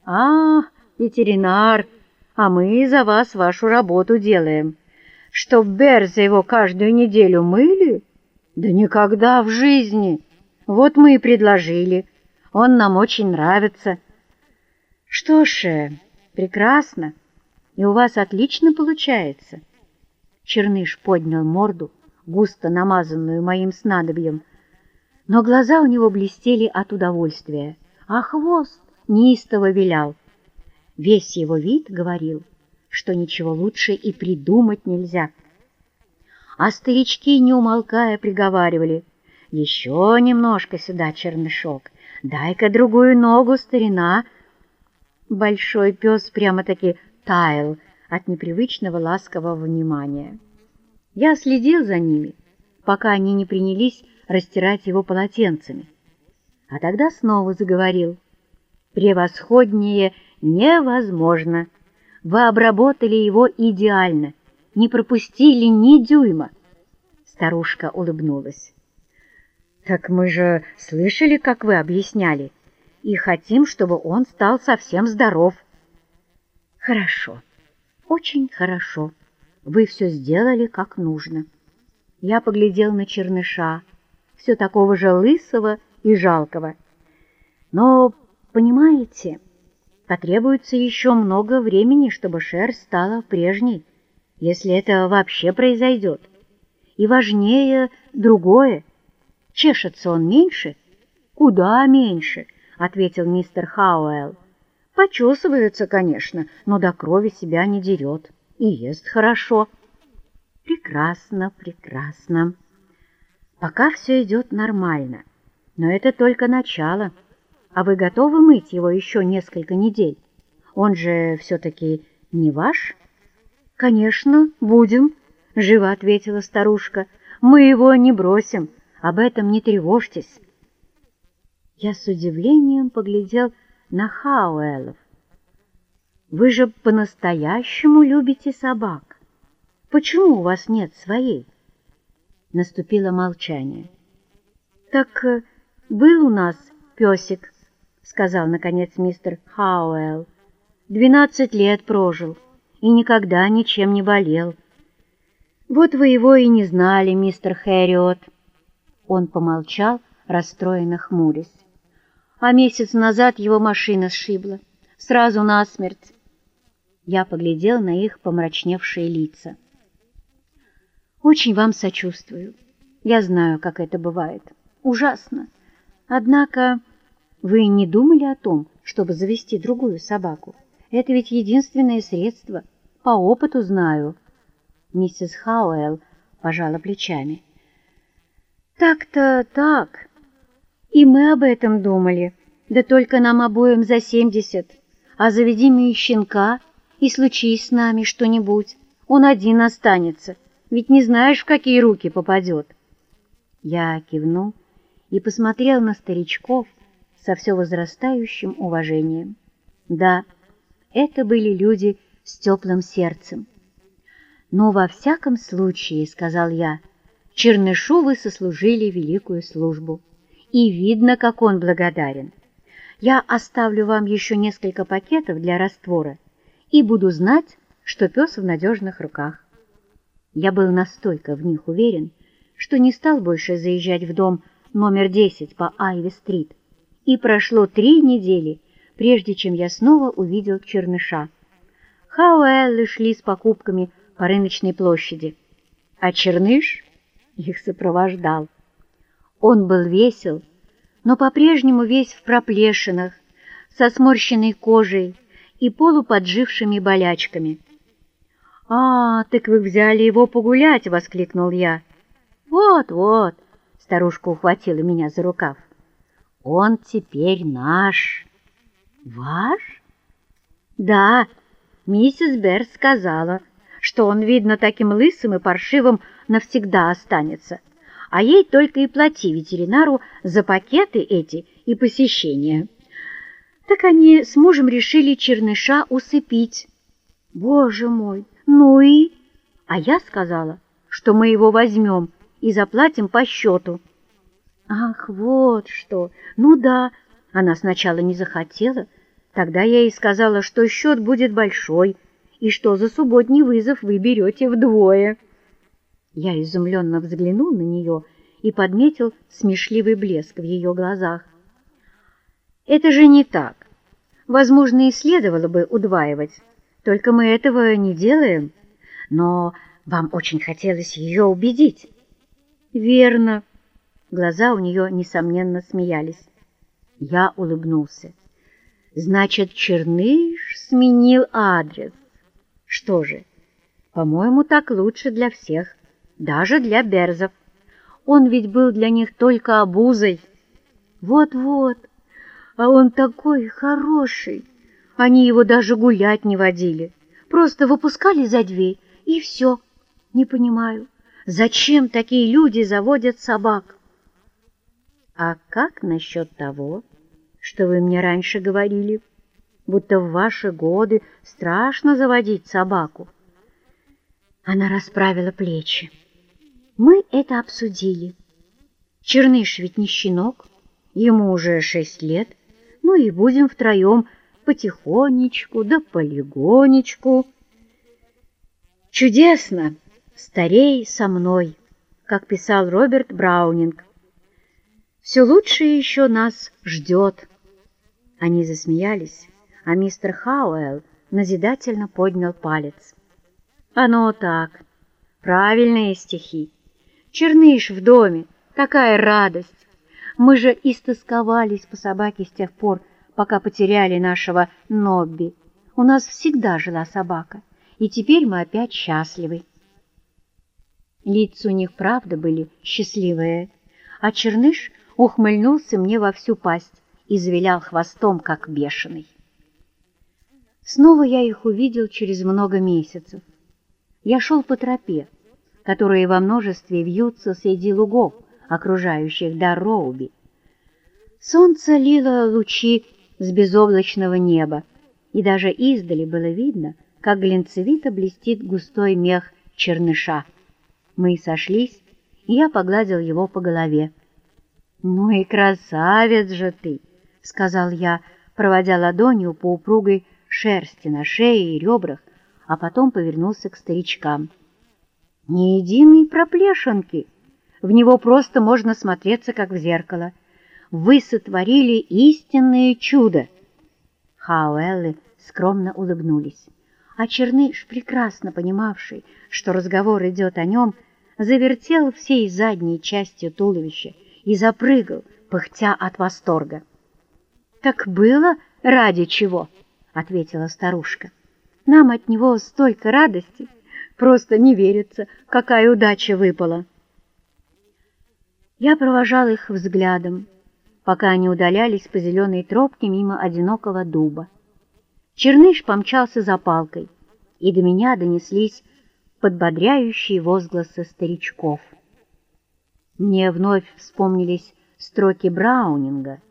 «А, ветеринар, а мы за вас вашу работу делаем. Чтоб Берза его каждую неделю мыли? Да никогда в жизни. Вот мы и предложили. Он нам очень нравится». Что ж, э, прекрасно, и у вас отлично получается. Черныш поднял морду, густо намазанную моим снадобьем, но глаза у него блестели от удовольствия, а хвост неистово вилял. Весь его вид говорил, что ничего лучше и придумать нельзя. А старички, не умолкая, приговаривали, «Еще немножко сюда, чернышок, дай-ка другую ногу, старина!» Большой пес прямо-таки таял от непривычного ласкового внимания. Я следил за ними, пока они не принялись растирать его полотенцами. А тогда снова заговорил. «Превосходнее невозможно. Вы обработали его идеально, не пропустили ни дюйма». Старушка улыбнулась. «Так мы же слышали, как вы объясняли» и хотим, чтобы он стал совсем здоров. Хорошо, очень хорошо. Вы все сделали как нужно. Я поглядел на черныша, все такого же лысого и жалкого. Но, понимаете, потребуется еще много времени, чтобы шерсть стала прежней, если это вообще произойдет. И важнее другое. Чешется он меньше? Куда меньше? ответил мистер Хауэлл. Почесывается, конечно, но до крови себя не дерет и ест хорошо. Прекрасно, прекрасно. Пока все идет нормально, но это только начало. А вы готовы мыть его еще несколько недель? Он же все-таки не ваш? Конечно, будем, живо ответила старушка. Мы его не бросим, об этом не тревожьтесь. Я с удивлением поглядел на Хауэллов. Вы же по-настоящему любите собак. Почему у вас нет своей? Наступило молчание. Так э, был у нас песик, сказал наконец мистер Хауэлл. Двенадцать лет прожил и никогда ничем не болел. Вот вы его и не знали, мистер Хэриот. Он помолчал, расстроенно хмурясь. А месяц назад его машина сшибла, сразу насмерть. Я поглядел на их помрачневшие лица. Очень вам сочувствую. Я знаю, как это бывает. Ужасно. Однако вы не думали о том, чтобы завести другую собаку? Это ведь единственное средство. По опыту знаю. Миссис Хауэлл пожала плечами. Так-то так. И мы об этом думали. Да только нам обоим за семьдесят. А заведи мы щенка, и случись с нами что-нибудь, он один останется ведь не знаешь, в какие руки попадет. Я кивнул и посмотрел на старичков со все возрастающим уважением. Да, это были люди с теплым сердцем. Но во всяком случае, — сказал я, — Чернышу вы сослужили великую службу, и видно, как он благодарен. Я оставлю вам еще несколько пакетов для раствора и буду знать, что пес в надежных руках. Я был настолько в них уверен, что не стал больше заезжать в дом номер 10 по Айви-стрит, и прошло три недели, прежде чем я снова увидел Черныша. Хауэллы шли с покупками по рыночной площади, а Черныш их сопровождал. Он был весел, но по-прежнему весь в проплешинах, со сморщенной кожей и полуподжившими болячками — «А, так вы взяли его погулять!» — воскликнул я. «Вот-вот!» — старушка ухватила меня за рукав. «Он теперь наш!» «Ваш?» «Да, миссис Берр сказала, что он, видно, таким лысым и паршивым навсегда останется, а ей только и плати ветеринару за пакеты эти и посещения. Так они с мужем решили черныша усыпить. Боже мой, ну и? А я сказала, что мы его возьмем и заплатим по счету. Ах, вот что! Ну да, она сначала не захотела. Тогда я ей сказала, что счет будет большой, и что за субботний вызов вы берете вдвое. Я изумленно взглянул на нее и подметил смешливый блеск в ее глазах. Это же не так. Возможно, и следовало бы удваивать. Только мы этого не делаем. Но вам очень хотелось ее убедить. Верно. Глаза у нее, несомненно, смеялись. Я улыбнулся. Значит, Черныш сменил адрес. Что же, по-моему, так лучше для всех, даже для берзов. Он ведь был для них только обузой. Вот-вот, а он такой хороший. Они его даже гулять не водили, просто выпускали за дверь, и все. Не понимаю, зачем такие люди заводят собак? А как насчет того, что вы мне раньше говорили, будто в ваши годы страшно заводить собаку? Она расправила плечи. Мы это обсудили. Черныш ведь не щенок, ему уже шесть лет, ну и будем втроем потихонечку да полигонечку. Чудесно, старей со мной, как писал Роберт Браунинг. Все лучшее еще нас ждет. Они засмеялись, а мистер Хауэлл назидательно поднял палец. Оно так, правильные стихи. Черныш в доме, такая радость. Мы же истосковались по собаке с тех пор, пока потеряли нашего Нобби. У нас всегда жила собака, и теперь мы опять счастливы. Лица у них правда были счастливые, а Черныш ухмыльнулся мне во всю пасть и завилял хвостом, как бешеный. Снова я их увидел через много месяцев. Я шел по тропе, которые во множестве вьются среди лугов, окружающих Дарроуби. Солнце лило лучи с безоблачного неба, и даже издали было видно, как глинцевито блестит густой мех черныша. Мы сошлись, и я погладил его по голове. «Ну и красавец же ты!» — сказал я, проводя ладонью по упругой шерсти на шее и ребрах, а потом повернулся к старичкам. «Ни единой проплешинки! В него просто можно смотреться, как в зеркало. Вы сотворили истинное чудо!» Хауэллы скромно улыбнулись, а Черныш, прекрасно понимавший, что разговор идет о нем, завертел всей задней частью туловища и запрыгал, пыхтя от восторга. «Так было ради чего?» — ответила старушка. «Нам от него столько радости, просто не верится, какая удача выпала». Я провожал их взглядом, пока они удалялись по зеленой тропке мимо одинокого дуба. Черныш помчался за палкой, и до меня донеслись подбодряющие возгласы старичков. Мне вновь вспомнились строки Браунинга.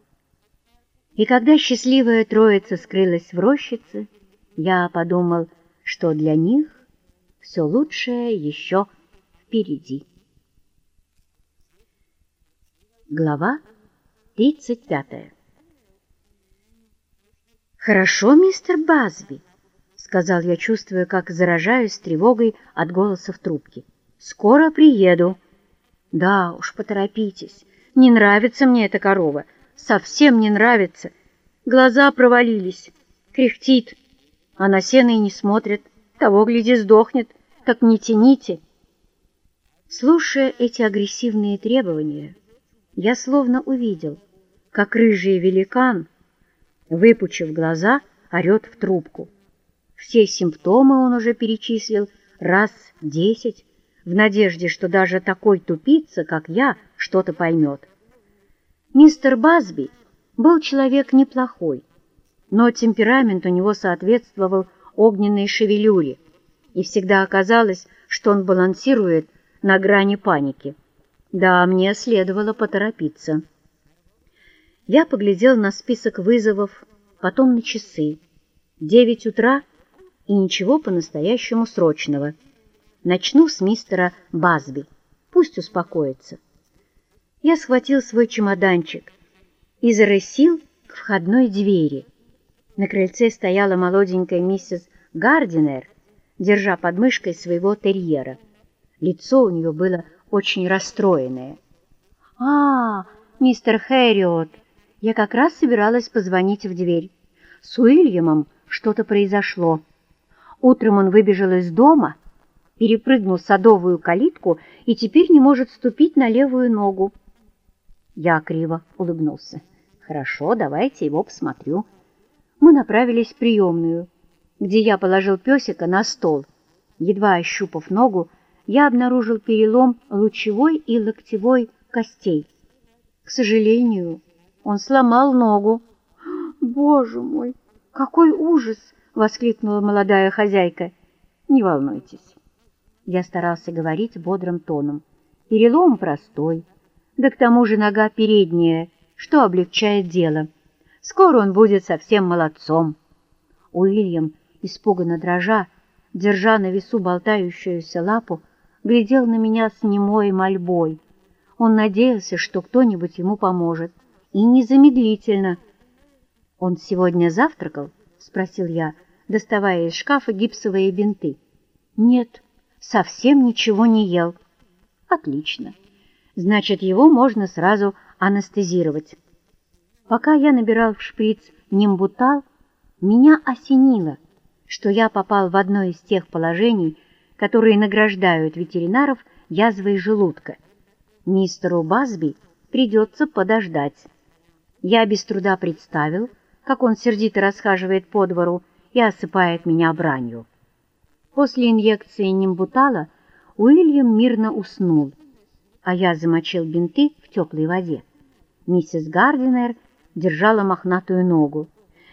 И когда счастливая троица скрылась в рощице, я подумал, что для них все лучшее еще впереди. Глава 35 «Хорошо, мистер Базби», — сказал я, чувствуя, как заражаюсь тревогой от голоса в трубке. «Скоро приеду». «Да уж, поторопитесь. Не нравится мне эта корова. Совсем не нравится. Глаза провалились. Кряхтит. А на сено и не смотрит. Того, гляди, сдохнет. Так не тяните». Слушая эти агрессивные требования, я словно увидел, как рыжий великан, выпучив глаза, орет в трубку. Все симптомы он уже перечислил раз десять, в надежде, что даже такой тупица, как я, что-то поймет. Мистер Базби был человек неплохой, но темперамент у него соответствовал огненной шевелюре, и всегда оказалось, что он балансирует на грани паники. Да, мне следовало поторопиться. Я поглядел на список вызовов, потом на часы. Девять утра и ничего по-настоящему срочного. Начну с мистера Базби. Пусть успокоится. Я схватил свой чемоданчик и зарысил к входной двери. На крыльце стояла молоденькая миссис Гардинер, держа под мышкой своего терьера. Лицо у нее было очень расстроенное. «А, мистер Хэриот, я как раз собиралась позвонить в дверь. С Уильямом что-то произошло. Утром он выбежал из дома, перепрыгнул садовую калитку и теперь не может ступить на левую ногу. Я криво улыбнулся. «Хорошо, давайте его посмотрю». Мы направились в приемную, где я положил песика на стол. Едва ощупав ногу, я обнаружил перелом лучевой и локтевой костей. К сожалению, он сломал ногу. «Боже мой, какой ужас!» — воскликнула молодая хозяйка. «Не волнуйтесь». Я старался говорить бодрым тоном. Перелом простой, да к тому же нога передняя, что облегчает дело. Скоро он будет совсем молодцом. Уильям, испуганно дрожа, держа на весу болтающуюся лапу, глядел на меня с немой мольбой. Он надеялся, что кто-нибудь ему поможет и незамедлительно. «Он сегодня завтракал?» — спросил я, доставая из шкафа гипсовые бинты. «Нет, совсем ничего не ел». «Отлично. Значит, его можно сразу анестезировать». Пока я набирал в шприц нимбутал, меня осенило, что я попал в одно из тех положений, которые награждают ветеринаров язвой желудка. Мистеру Базби придется подождать. Я без труда представил, как он сердито расхаживает по двору и осыпает меня бранью. После инъекции нимбутала Уильям мирно уснул, а я замочил бинты в теплой воде. Миссис Гардинер держала мохнатую ногу.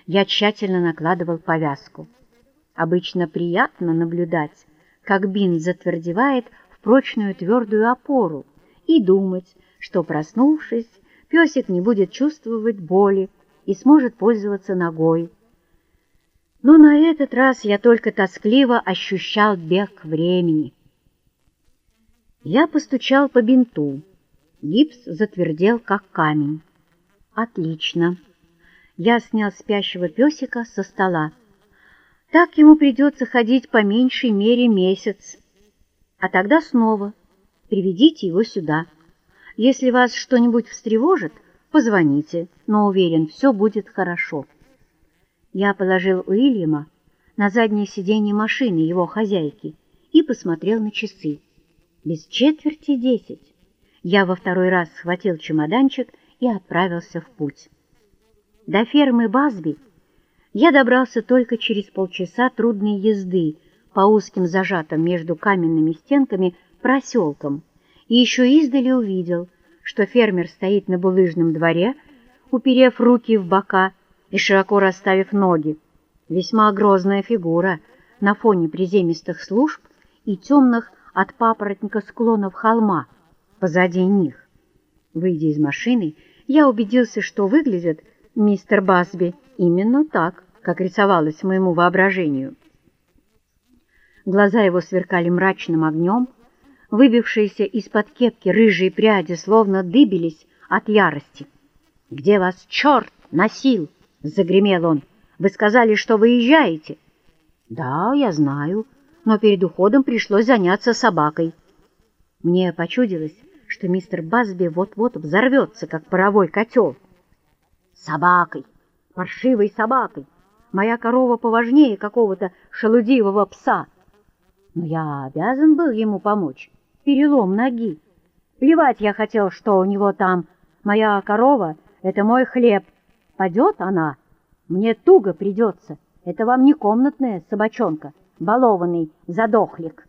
Я тщательно накладывал повязку. Обычно приятно наблюдать, как бинт затвердевает в прочную твердую опору, и думать, что, проснувшись, песик не будет чувствовать боли и сможет пользоваться ногой. Но на этот раз я только тоскливо ощущал бег времени. Я постучал по бинту. Гипс затвердел, как камень. Отлично. Я снял спящего песика со стола. Так ему придется ходить по меньшей мере месяц. А тогда снова приведите его сюда. Если вас что-нибудь встревожит, позвоните, но уверен, все будет хорошо. Я положил Уильяма на заднее сиденье машины его хозяйки и посмотрел на часы. Без четверти десять. Я во второй раз схватил чемоданчик и отправился в путь. До фермы Базби я добрался только через полчаса трудной езды по узким зажатым между каменными стенками проселкам и еще издали увидел, что фермер стоит на булыжном дворе, уперев руки в бока и широко расставив ноги. Весьма грозная фигура на фоне приземистых служб и темных от папоротника склонов холма позади них. Выйдя из машины, я убедился, что выглядит мистер Басби именно так, как рисовалось моему воображению. Глаза его сверкали мрачным огнем, выбившиеся из-под кепки рыжие пряди словно дыбились от ярости. «Где вас черт носил?» — загремел он. «Вы сказали, что выезжаете?» «Да, я знаю, но перед уходом пришлось заняться собакой». Мне почудилось, что мистер Басби вот-вот взорвется, как паровой котел. «Собакой! Паршивой собакой! Моя корова поважнее какого-то шелудивого пса!» Но я обязан был ему помочь. Перелом ноги. Плевать я хотел, что у него там. Моя корова — это мой хлеб. Падет она, мне туго придется. Это вам не комнатная собачонка, балованный задохлик.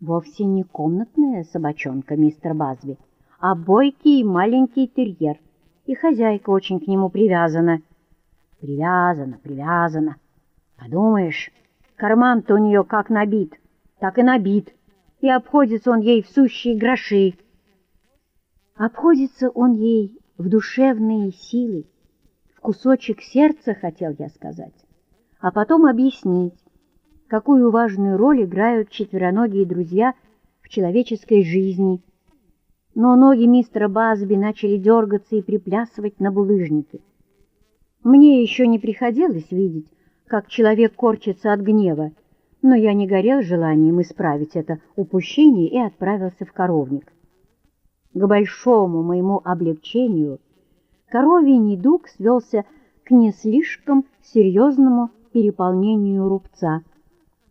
Вовсе не комнатная собачонка, мистер Базби, а бойкий маленький терьер. И хозяйка очень к нему привязана. Привязана, привязана. Подумаешь, карман-то у нее как набит, так и набит, и обходится он ей в сущие гроши. Обходится он ей в душевные силы, кусочек сердца, хотел я сказать, а потом объяснить, какую важную роль играют четвероногие друзья в человеческой жизни. Но ноги мистера Базби начали дергаться и приплясывать на булыжнике. Мне еще не приходилось видеть, как человек корчится от гнева, но я не горел желанием исправить это упущение и отправился в коровник. К большому моему облегчению – коровий недуг свелся к не слишком серьезному переполнению рубца.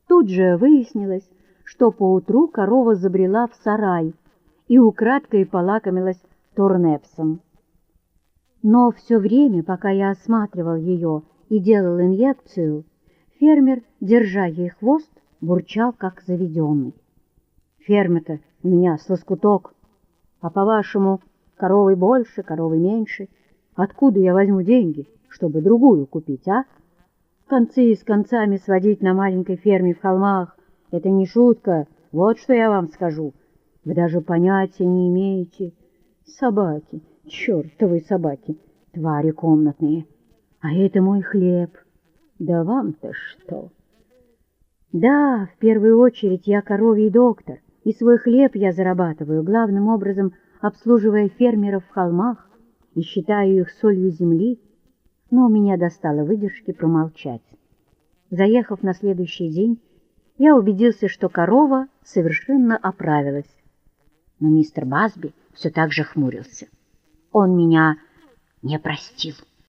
Тут же выяснилось, что поутру корова забрела в сарай и украдкой полакомилась турнепсом. Но все время, пока я осматривал ее и делал инъекцию, фермер, держа ей хвост, бурчал, как заведенный. Ферма-то у меня с лоскуток, а по-вашему, коровы больше, коровы меньше — Откуда я возьму деньги, чтобы другую купить, а? Концы с концами сводить на маленькой ферме в холмах — это не шутка, вот что я вам скажу. Вы даже понятия не имеете. Собаки, чертовы собаки, твари комнатные. А это мой хлеб. Да вам-то что? Да, в первую очередь я коровий доктор, и свой хлеб я зарабатываю, главным образом обслуживая фермеров в холмах, и считаю их солью земли, но у меня достало выдержки промолчать. Заехав на следующий день, я убедился, что корова совершенно оправилась. Но мистер Басби все так же хмурился. Он меня не простил.